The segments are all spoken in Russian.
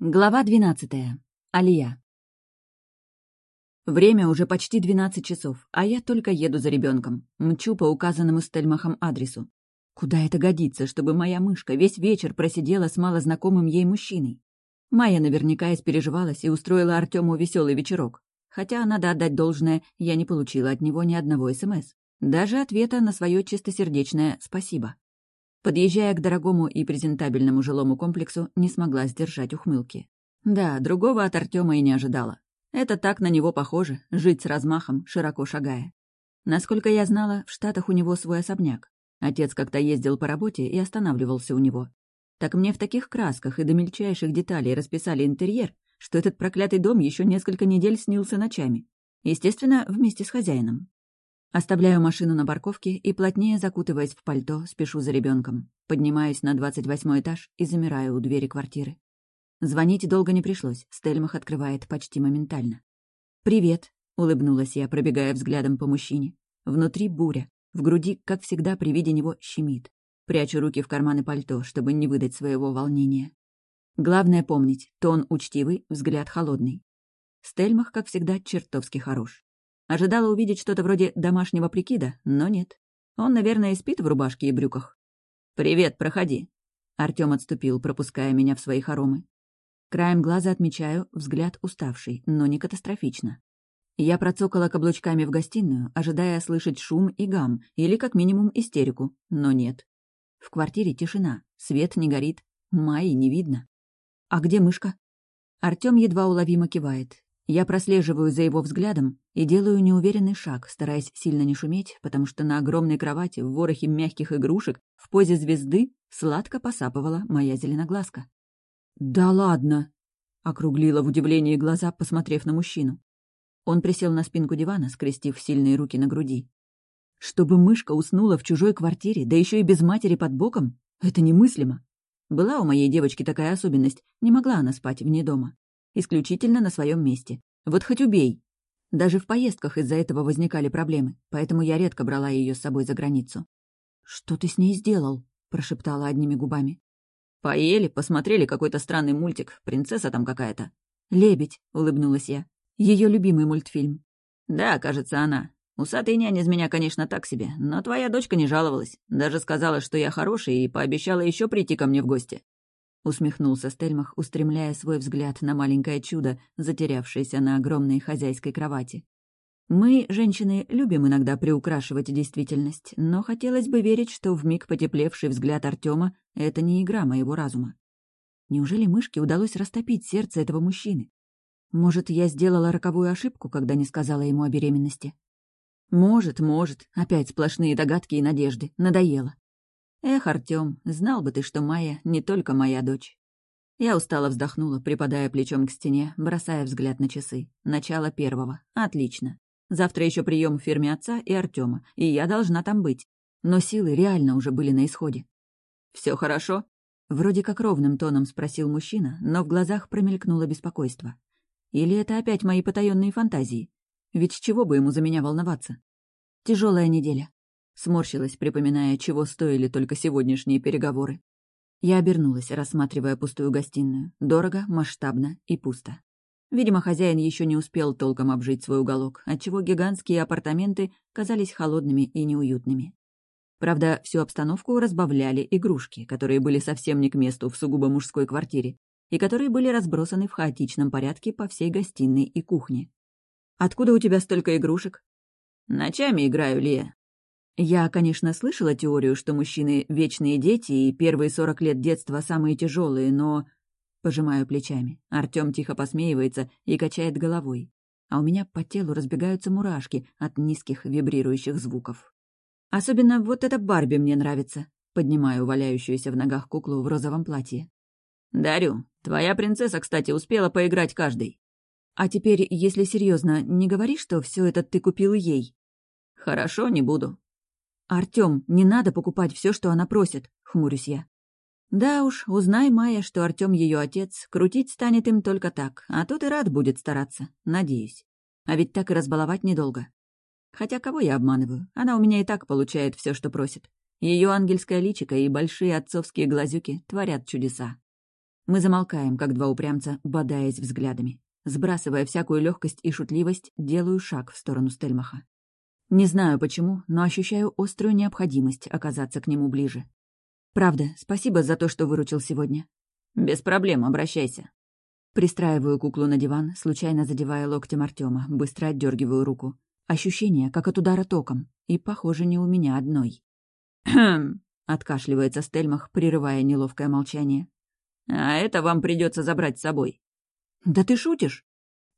Глава двенадцатая. Алия. Время уже почти двенадцать часов, а я только еду за ребенком, мчу по указанному Стельмахом адресу. Куда это годится, чтобы моя мышка весь вечер просидела с малознакомым ей мужчиной? Майя наверняка испереживалась и устроила Артему веселый вечерок. Хотя, надо отдать должное, я не получила от него ни одного СМС. Даже ответа на свое чистосердечное «спасибо». Подъезжая к дорогому и презентабельному жилому комплексу, не смогла сдержать ухмылки. Да, другого от Артема и не ожидала. Это так на него похоже — жить с размахом, широко шагая. Насколько я знала, в Штатах у него свой особняк. Отец как-то ездил по работе и останавливался у него. Так мне в таких красках и до мельчайших деталей расписали интерьер, что этот проклятый дом еще несколько недель снился ночами. Естественно, вместе с хозяином. Оставляю машину на парковке и, плотнее закутываясь в пальто, спешу за ребенком. Поднимаюсь на двадцать восьмой этаж и замираю у двери квартиры. Звонить долго не пришлось, Стельмах открывает почти моментально. «Привет», — улыбнулась я, пробегая взглядом по мужчине. Внутри буря, в груди, как всегда, при виде него щемит. Прячу руки в карманы пальто, чтобы не выдать своего волнения. Главное помнить, тон учтивый, взгляд холодный. Стельмах, как всегда, чертовски хорош. Ожидала увидеть что-то вроде домашнего прикида, но нет. Он, наверное, спит в рубашке и брюках. «Привет, проходи». Артём отступил, пропуская меня в свои хоромы. Краем глаза отмечаю взгляд уставший, но не катастрофично. Я процокала каблучками в гостиную, ожидая слышать шум и гам, или как минимум истерику, но нет. В квартире тишина, свет не горит, Майи не видно. «А где мышка?» Артём едва уловимо кивает, я прослеживаю за его взглядом и делаю неуверенный шаг, стараясь сильно не шуметь, потому что на огромной кровати в ворохе мягких игрушек в позе звезды сладко посапывала моя зеленоглазка. «Да ладно!» — округлила в удивлении глаза, посмотрев на мужчину. Он присел на спинку дивана, скрестив сильные руки на груди. «Чтобы мышка уснула в чужой квартире, да еще и без матери под боком? Это немыслимо!» Была у моей девочки такая особенность, не могла она спать вне дома исключительно на своем месте. Вот хоть убей. Даже в поездках из-за этого возникали проблемы, поэтому я редко брала ее с собой за границу. «Что ты с ней сделал?» — прошептала одними губами. «Поели, посмотрели какой-то странный мультик, принцесса там какая-то». «Лебедь», — улыбнулась я. Ее любимый мультфильм. «Да, кажется, она. Усатый нянь из меня, конечно, так себе, но твоя дочка не жаловалась. Даже сказала, что я хороший, и пообещала еще прийти ко мне в гости. Усмехнулся Стельмах, устремляя свой взгляд на маленькое чудо, затерявшееся на огромной хозяйской кровати. Мы, женщины, любим иногда приукрашивать действительность, но хотелось бы верить, что вмиг потеплевший взгляд Артема — это не игра моего разума. Неужели мышке удалось растопить сердце этого мужчины? Может, я сделала роковую ошибку, когда не сказала ему о беременности? Может, может. Опять сплошные догадки и надежды. Надоело. Эх, Артём, знал бы ты, что Майя не только моя дочь. Я устало вздохнула, припадая плечом к стене, бросая взгляд на часы. Начало первого. Отлично. Завтра еще прием в фирме отца и Артема, и я должна там быть. Но силы реально уже были на исходе. Все хорошо?» Вроде как ровным тоном спросил мужчина, но в глазах промелькнуло беспокойство. Или это опять мои потаенные фантазии? Ведь с чего бы ему за меня волноваться? Тяжелая неделя. Сморщилась, припоминая, чего стоили только сегодняшние переговоры. Я обернулась, рассматривая пустую гостиную. Дорого, масштабно и пусто. Видимо, хозяин еще не успел толком обжить свой уголок, отчего гигантские апартаменты казались холодными и неуютными. Правда, всю обстановку разбавляли игрушки, которые были совсем не к месту в сугубо мужской квартире, и которые были разбросаны в хаотичном порядке по всей гостиной и кухне. «Откуда у тебя столько игрушек?» «Ночами играю, Лия. Я, конечно, слышала теорию, что мужчины — вечные дети, и первые сорок лет детства самые тяжелые, но... Пожимаю плечами. Артем тихо посмеивается и качает головой. А у меня по телу разбегаются мурашки от низких вибрирующих звуков. Особенно вот эта Барби мне нравится. Поднимаю валяющуюся в ногах куклу в розовом платье. «Дарю. Твоя принцесса, кстати, успела поиграть каждый». «А теперь, если серьезно, не говори, что все это ты купил ей». «Хорошо, не буду. «Артём, не надо покупать все, что она просит», — хмурюсь я. Да уж, узнай, Майя, что Артём ее отец, крутить станет им только так, а тут и рад будет стараться, надеюсь. А ведь так и разбаловать недолго. Хотя кого я обманываю? Она у меня и так получает все, что просит. Ее ангельское личико и большие отцовские глазюки творят чудеса. Мы замолкаем, как два упрямца, бодаясь взглядами. Сбрасывая всякую легкость и шутливость, делаю шаг в сторону Стельмаха. Не знаю почему, но ощущаю острую необходимость оказаться к нему ближе. Правда, спасибо за то, что выручил сегодня. Без проблем, обращайся. Пристраиваю куклу на диван, случайно задевая локтем Артема, быстро отдергиваю руку. Ощущение, как от удара током, и, похоже, не у меня одной. «Хм!» — откашливается Стельмах, прерывая неловкое молчание. «А это вам придется забрать с собой». «Да ты шутишь?»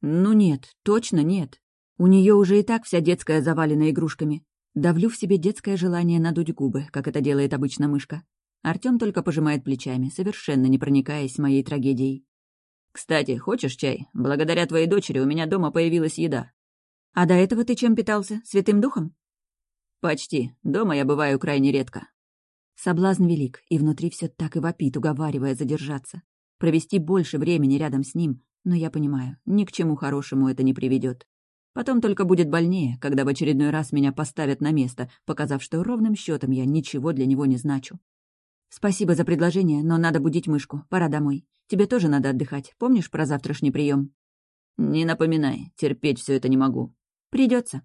«Ну нет, точно нет. У нее уже и так вся детская завалена игрушками. Давлю в себе детское желание надуть губы, как это делает обычно мышка. Артём только пожимает плечами, совершенно не проникаясь моей трагедией. «Кстати, хочешь чай? Благодаря твоей дочери у меня дома появилась еда». «А до этого ты чем питался? Святым духом?» «Почти. Дома я бываю крайне редко». Соблазн велик, и внутри все так и вопит, уговаривая задержаться. Провести больше времени рядом с ним, но я понимаю, ни к чему хорошему это не приведет. Потом только будет больнее, когда в очередной раз меня поставят на место, показав, что ровным счетом я ничего для него не значу. Спасибо за предложение, но надо будить мышку. Пора домой. Тебе тоже надо отдыхать. Помнишь про завтрашний прием? Не напоминай, терпеть все это не могу. Придется.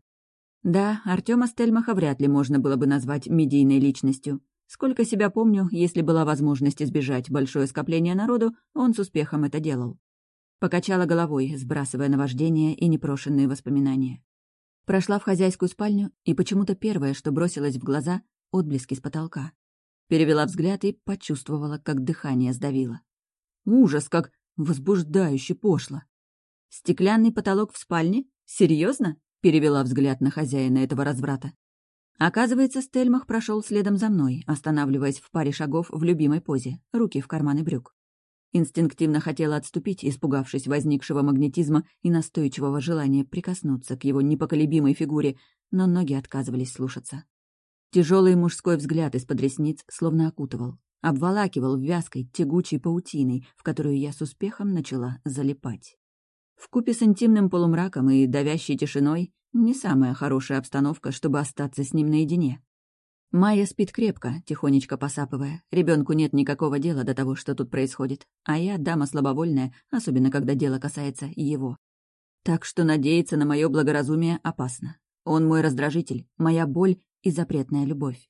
Да, Артема Стельмаха вряд ли можно было бы назвать медийной личностью. Сколько себя помню, если была возможность избежать большое скопление народу, он с успехом это делал. Покачала головой, сбрасывая наваждение и непрошенные воспоминания. Прошла в хозяйскую спальню, и почему-то первое, что бросилось в глаза — отблески с потолка. Перевела взгляд и почувствовала, как дыхание сдавило. Ужас, как возбуждающе пошло. «Стеклянный потолок в спальне? Серьезно? перевела взгляд на хозяина этого разврата. Оказывается, Стельмах прошел следом за мной, останавливаясь в паре шагов в любимой позе, руки в карманы брюк. Инстинктивно хотела отступить, испугавшись возникшего магнетизма и настойчивого желания прикоснуться к его непоколебимой фигуре, но ноги отказывались слушаться. Тяжелый мужской взгляд из-под ресниц словно окутывал, обволакивал вязкой, тягучей паутиной, в которую я с успехом начала залипать. Вкупе с интимным полумраком и давящей тишиной не самая хорошая обстановка, чтобы остаться с ним наедине. Майя спит крепко, тихонечко посапывая. Ребенку нет никакого дела до того, что тут происходит. А я дама слабовольная, особенно когда дело касается его. Так что надеяться на мое благоразумие опасно. Он мой раздражитель, моя боль и запретная любовь.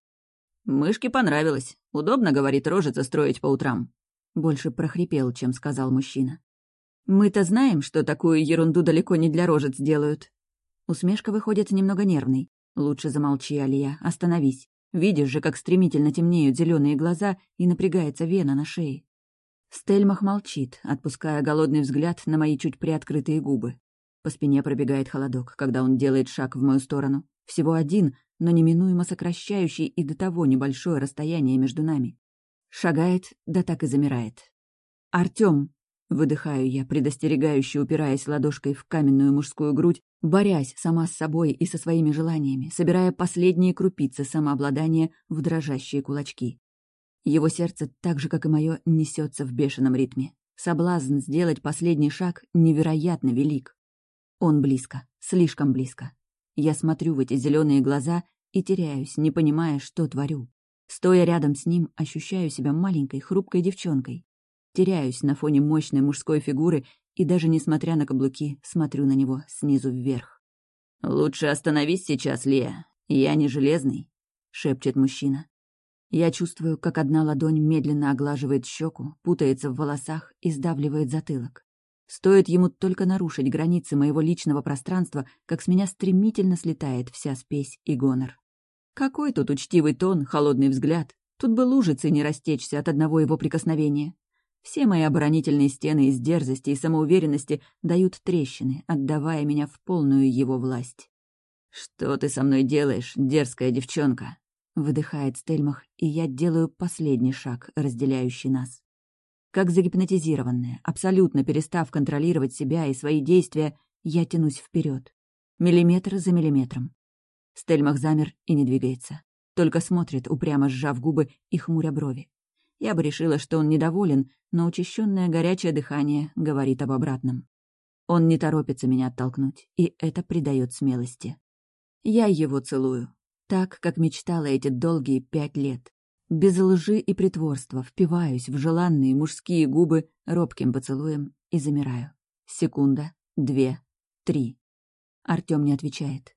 «Мышке понравилось. Удобно, — говорит, — рожица строить по утрам». Больше прохрипел, чем сказал мужчина. «Мы-то знаем, что такую ерунду далеко не для рожец делают». Усмешка выходит немного нервной. «Лучше замолчи, Алия, остановись. Видишь же, как стремительно темнеют зеленые глаза и напрягается вена на шее. Стельмах молчит, отпуская голодный взгляд на мои чуть приоткрытые губы. По спине пробегает холодок, когда он делает шаг в мою сторону. Всего один, но неминуемо сокращающий и до того небольшое расстояние между нами. Шагает, да так и замирает. «Артём!» — выдыхаю я, предостерегающе упираясь ладошкой в каменную мужскую грудь борясь сама с собой и со своими желаниями, собирая последние крупицы самообладания в дрожащие кулачки. Его сердце, так же, как и мое, несется в бешеном ритме. Соблазн сделать последний шаг невероятно велик. Он близко, слишком близко. Я смотрю в эти зеленые глаза и теряюсь, не понимая, что творю. Стоя рядом с ним, ощущаю себя маленькой, хрупкой девчонкой. Теряюсь на фоне мощной мужской фигуры и даже несмотря на каблуки, смотрю на него снизу вверх. «Лучше остановись сейчас, Лия. Я не железный», — шепчет мужчина. Я чувствую, как одна ладонь медленно оглаживает щеку, путается в волосах и сдавливает затылок. Стоит ему только нарушить границы моего личного пространства, как с меня стремительно слетает вся спесь и гонор. Какой тут учтивый тон, холодный взгляд. Тут бы лужицы не растечься от одного его прикосновения. Все мои оборонительные стены из дерзости и самоуверенности дают трещины, отдавая меня в полную его власть. «Что ты со мной делаешь, дерзкая девчонка?» — выдыхает Стельмах, и я делаю последний шаг, разделяющий нас. Как загипнотизированная, абсолютно перестав контролировать себя и свои действия, я тянусь вперед, Миллиметр за миллиметром. Стельмах замер и не двигается. Только смотрит, упрямо сжав губы и хмуря брови. Я бы решила, что он недоволен, но учащенное горячее дыхание говорит об обратном. Он не торопится меня оттолкнуть, и это придает смелости. Я его целую, так, как мечтала эти долгие пять лет. Без лжи и притворства впиваюсь в желанные мужские губы робким поцелуем и замираю. Секунда, две, три. Артём не отвечает.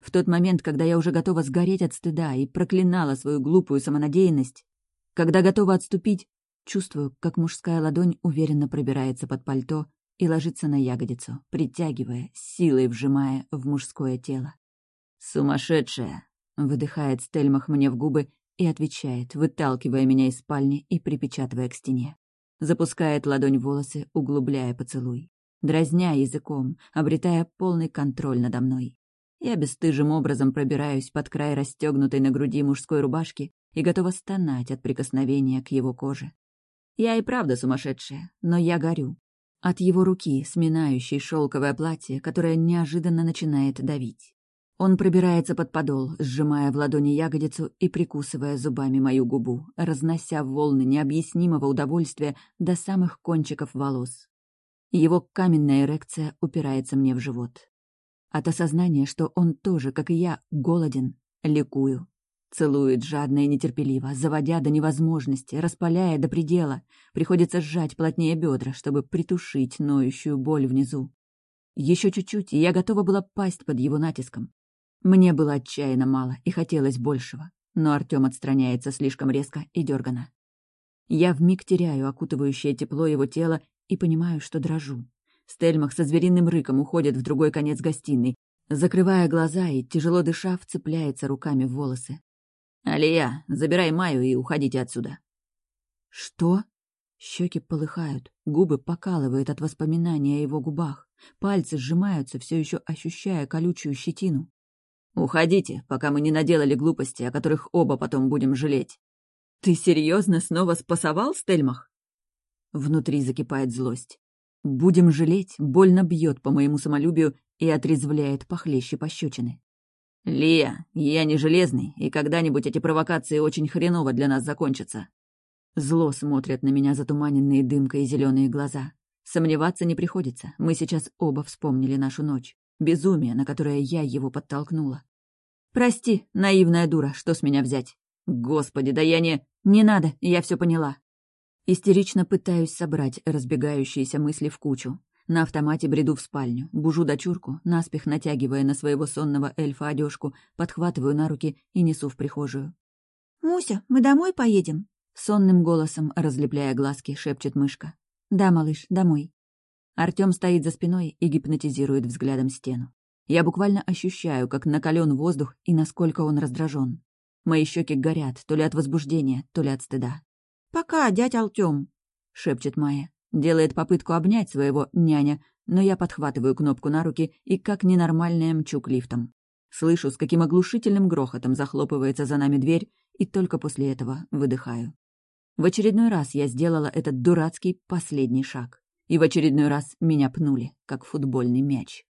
В тот момент, когда я уже готова сгореть от стыда и проклинала свою глупую самонадеянность, когда готова отступить, чувствую, как мужская ладонь уверенно пробирается под пальто и ложится на ягодицу, притягивая, силой вжимая в мужское тело. «Сумасшедшая!» — выдыхает Стельмах мне в губы и отвечает, выталкивая меня из спальни и припечатывая к стене. Запускает ладонь в волосы, углубляя поцелуй. Дразня языком, обретая полный контроль надо мной. Я бесстыжим образом пробираюсь под край расстегнутой на груди мужской рубашки и готова стонать от прикосновения к его коже. Я и правда сумасшедшая, но я горю. От его руки, сминающей шелковое платье, которое неожиданно начинает давить. Он пробирается под подол, сжимая в ладони ягодицу и прикусывая зубами мою губу, разнося волны необъяснимого удовольствия до самых кончиков волос. Его каменная эрекция упирается мне в живот. От осознания, что он тоже, как и я, голоден, ликую. Целует жадно и нетерпеливо, заводя до невозможности, распаляя до предела. Приходится сжать плотнее бедра, чтобы притушить ноющую боль внизу. Еще чуть-чуть, и я готова была пасть под его натиском. Мне было отчаянно мало и хотелось большего, но Артем отстраняется слишком резко и дергано. Я вмиг теряю окутывающее тепло его тела и понимаю, что дрожу. Стельмах со звериным рыком уходит в другой конец гостиной, закрывая глаза и, тяжело дыша, вцепляется руками в волосы. «Алия, забирай Маю и уходите отсюда». «Что?» Щеки полыхают, губы покалывают от воспоминания о его губах, пальцы сжимаются, все еще ощущая колючую щетину. «Уходите, пока мы не наделали глупости, о которых оба потом будем жалеть». «Ты серьезно снова спасовал, Стельмах?» Внутри закипает злость. «Будем жалеть» больно бьет по моему самолюбию и отрезвляет похлеще пощечины. «Лия, я не железный, и когда-нибудь эти провокации очень хреново для нас закончатся». Зло смотрят на меня затуманенные дымкой зеленые глаза. Сомневаться не приходится, мы сейчас оба вспомнили нашу ночь. Безумие, на которое я его подтолкнула. «Прости, наивная дура, что с меня взять?» «Господи, да я не...» «Не надо, я все поняла». Истерично пытаюсь собрать разбегающиеся мысли в кучу. На автомате бреду в спальню, бужу дочурку, наспех натягивая на своего сонного эльфа одежку, подхватываю на руки и несу в прихожую. «Муся, мы домой поедем?» Сонным голосом, разлепляя глазки, шепчет мышка. «Да, малыш, домой». Артём стоит за спиной и гипнотизирует взглядом стену. Я буквально ощущаю, как накален воздух и насколько он раздражен. Мои щеки горят то ли от возбуждения, то ли от стыда. «Пока, дядь Артём», — шепчет Майя. Делает попытку обнять своего няня, но я подхватываю кнопку на руки и как ненормальная мчу к лифтам. Слышу, с каким оглушительным грохотом захлопывается за нами дверь, и только после этого выдыхаю. В очередной раз я сделала этот дурацкий последний шаг. И в очередной раз меня пнули, как футбольный мяч.